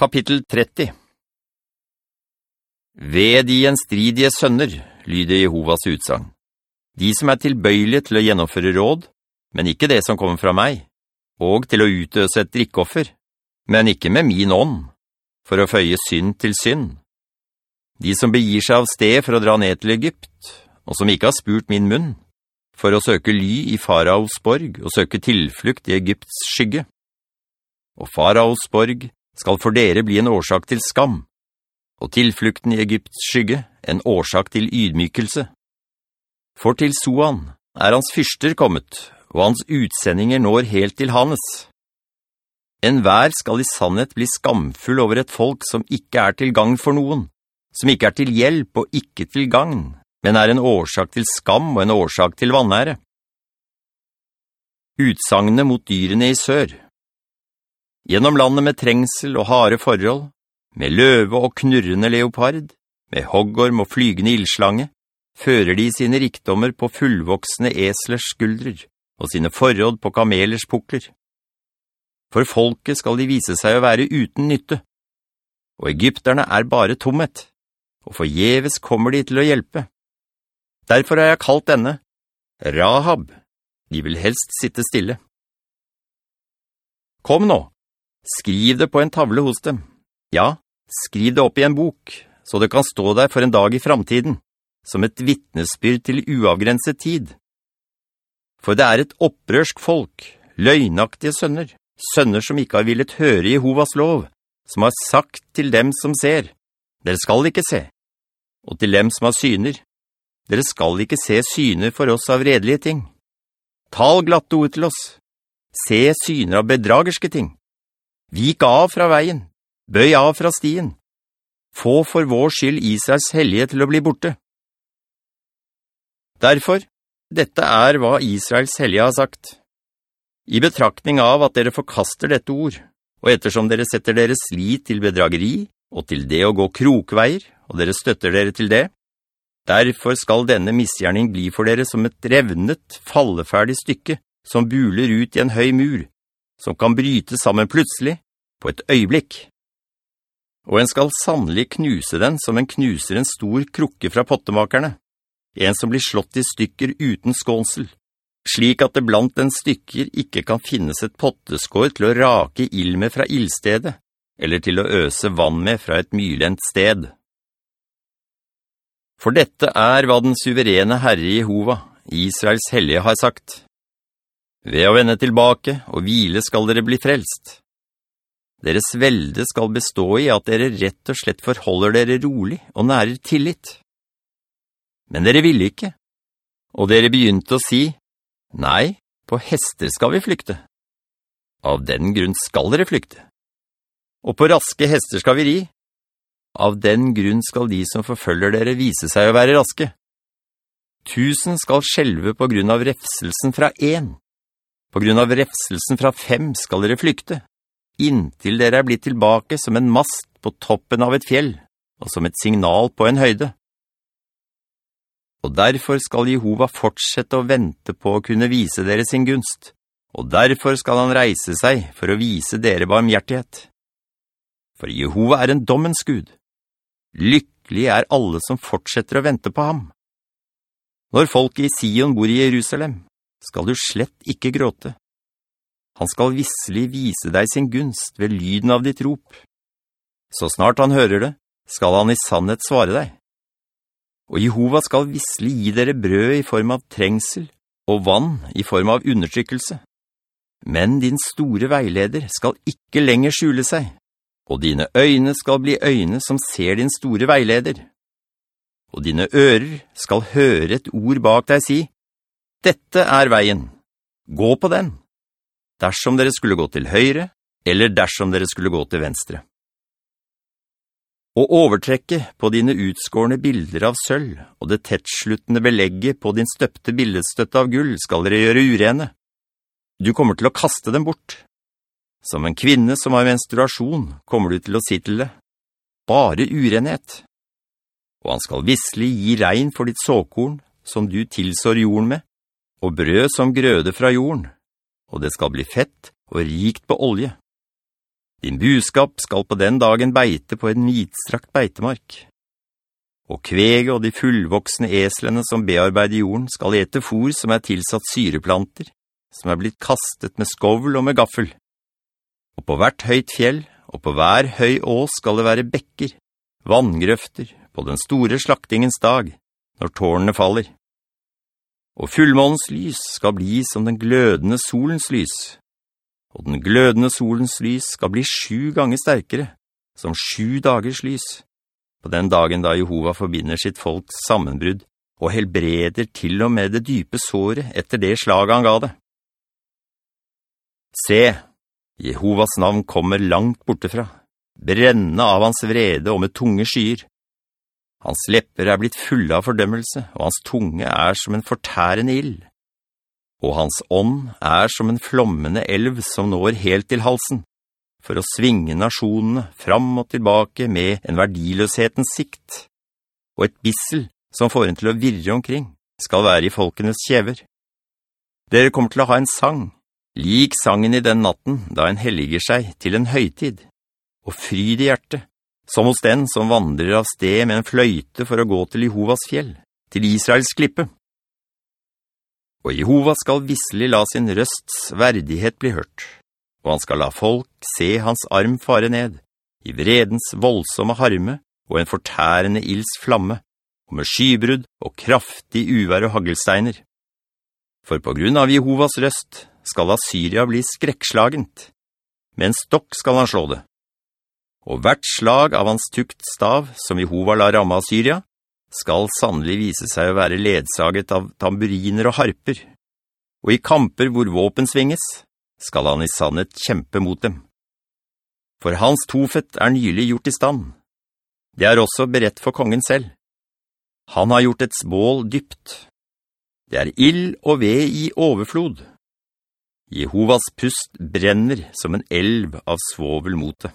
Kapittel 30 Ved de gjenstridige sønner, lyder Jehovas utsang. De som er tilbøyelige til å gjennomføre råd, men ikke det som kommer fra meg, og til å utøse et drikkoffer, men ikke med min ånd, for å føye synd til synd. De som begir seg av sted for å dra ned til Egypt, og som ikke har spurt min munn, for å søke ly i Faraos borg og søke tilflukt i Egypts skygge. Og Faraos borg skal for dere bli en årsak til skam, og tilflukten i Egypts skygge en årsak til ydmykelse. For til Soan er hans fyrster kommet, og hans utsendinger når helt til hans. En vær skal i sannhet bli skamfull over et folk som ikke er til gang for noen, som ikke er til hjelp og ikke til gang, men er en årsak til skam og en årsak til vannære. Utsangene mot dyrene i sør Gjennom landet med trengsel og hare forhold, med løve og knurrende leopard, med hoggorm og flygende ildslange, fører de sine rikdommer på fullvoksne eslers skuldrer og sine forråd på kamelers pukler. For folket skal de vise seg å være uten nytte, og egypterne er bare tomhet, og forjeves kommer de til å hjelpe. Derfor har jeg kalt denne Rahab, de vil helst sitte stille. Kom nå, Skriv det på en tavle hos dem. Ja, skriv det opp i en bok, så det kan stå der for en dag i framtiden, som et vittnesbyrd til uavgrenset tid. For det er et opprørsk folk, løgnaktige sønner, sønner som ikke har villet høre Jehovas lov, som har sagt til dem som ser, dere skal ikke se, og til dem som har syner, dere skal ikke se syner for oss av redelige ting. Tal glatte ord til oss, se syner av bedragerske ting. Vik av fra veien, bøy av fra stien. Få for vår skyld Israels hellige til å bli borte. Derfor, dette er hva Israels hellige har sagt. I betraktning av at dere forkaster dette ord, og ettersom dere setter deres lit til bedrageri, og til det å gå krokveier, og dere støtter dere til det, derfor skal denne misgjerning bli for dere som et revnet, falleferdig stykke, som buler ut i en høy mur, som kan bryte sammen plutselig, på et øyeblikk. Og en skal sannelig knuse den som en knuser en stor krukke fra pottemakerne, en som blir slått i stykker uten skånsel, slik at det blant den stykker ikke kan finnes et potteskår til å rake ild med fra ildstedet, eller til å øse vann med fra et mylent sted. For dette er hva den suverene Herre Jehova, Israels hellige, har sagt. Ved å vende tilbake og hvile skal dere bli frelst. Deres velde skal bestå i at dere rett og slett forholder dere rolig og nærer tillit. Men dere ville ikke, og dere begynte å si, «Nei, på hester skal vi flykte. Av den grunn skal dere flykte. Og på raske hester skal vi ri. Av den grunn skal de som forfølger dere vise seg å være raske. Tusen skal skjelve på grunn av refselsen fra en, på grunn av refselsen fra fem skal dere flykte, inntil dere er blitt tilbake som en mast på toppen av et fjell, og som et signal på en høyde. Og derfor skal Jehova fortsette å vente på å kunne vise dere sin gunst, og derfor skal han reise seg for å vise dere barmhjertighet. For Jehova er en dommens Gud. Lykkelig er alle som fortsetter å vente på ham. Når folk i Sion bor i Jerusalem, skal du slett ikke gråte. Han skal visselig vise deg sin gunst ved lyden av ditt rop. Så snart han hører det, skal han i sannhet svare deg. Og Jehova skal visselig gi dere brød i form av trengsel, og vann i form av undertrykkelse. Men din store veileder skal ikke lenger skjule seg, og dine øyne skal bli øyne som ser din store veileder. Og dine ører skal høre et ord bak deg si, dette er veien. Gå på den. Dersom dere skulle gå til høyre, eller dersom dere skulle gå til venstre. Å overtrekke på dine utskårne bilder av sølv, og det tettsluttende belegget på din støpte billedstøtte av gull skal dere gjøre urene. Du kommer til å kaste dem bort. Som en kvinne som har menstruasjon kommer du til å si til det. Bare urenhet. Og han skal visselig gi regn for ditt såkorn, som du tilsår jorden med, og brød som grøde fra jorden, og det skal bli fett og rikt på olje. Din buskap skal på den dagen beite på en hvitstrakt beitemark. Og kvege og de fullvoksne eslene som bearbeider jorden skal ete fôr som er tilsatt syreplanter, som er blitt kastet med skovl og med gaffel. Og på hvert høyt fjell og på hver høy ås skal det være bekker, vanngrøfter, på den store slaktingens dag, når tårnene faller. Og fullmånens lys skal bli som den glødende solens lys, og den glødende solens lys skal bli sju ganger sterkere, som sju dagers lys, på den dagen da Jehova forbinder sitt folks sammenbrudd og helbreder til og med det dype såret etter det slaget han ga det. Se, Jehovas navn kommer langt bortefra, brennende av hans vrede og med tunge skyer. Hans lepper er blitt fulle av fordømmelse, og hans tunge er som en fortærende ild. Og hans ånd er som en flommende elv som når helt til halsen, for å svinge nasjonene fram og tilbake med en verdiløshetens sikt. Og et bissel som får en til å virre omkring, skal være i folkenes kjever. Dere kommer til å ha en sang, lik sangen i den natten da en helliger seg til en høytid, og fryd i hjertet, som hos den som vandrer av sted med en fløyte for å gå til Jehovas fjell, til Israels klippe. Og Jehova skal visselig la sin røsts verdighet bli hørt, og han skal la folk se hans arm fare ned, i vredens voldsomme harme og en fortærende ilds flamme, og med skybrudd og kraftig uvær og hagelsteiner. For på grunn av Jehovas røst skal Assyria bli skrekkslagent. Med en stokk skal han slå det. Og hvert slag av hans tukt stav, som Jehova la ramme av Syria, skal sannelig vise seg å være ledsaget av tamburiner og harper. Og i kamper hvor våpen svinges, skal han i sannhet kjempe mot dem. For hans tofett er nylig gjort i stand. Det er også berett for kongen selv. Han har gjort et spål dypt. Det er ill og ved i overflod. Jehovas pust brenner som en elv av svovel mot det.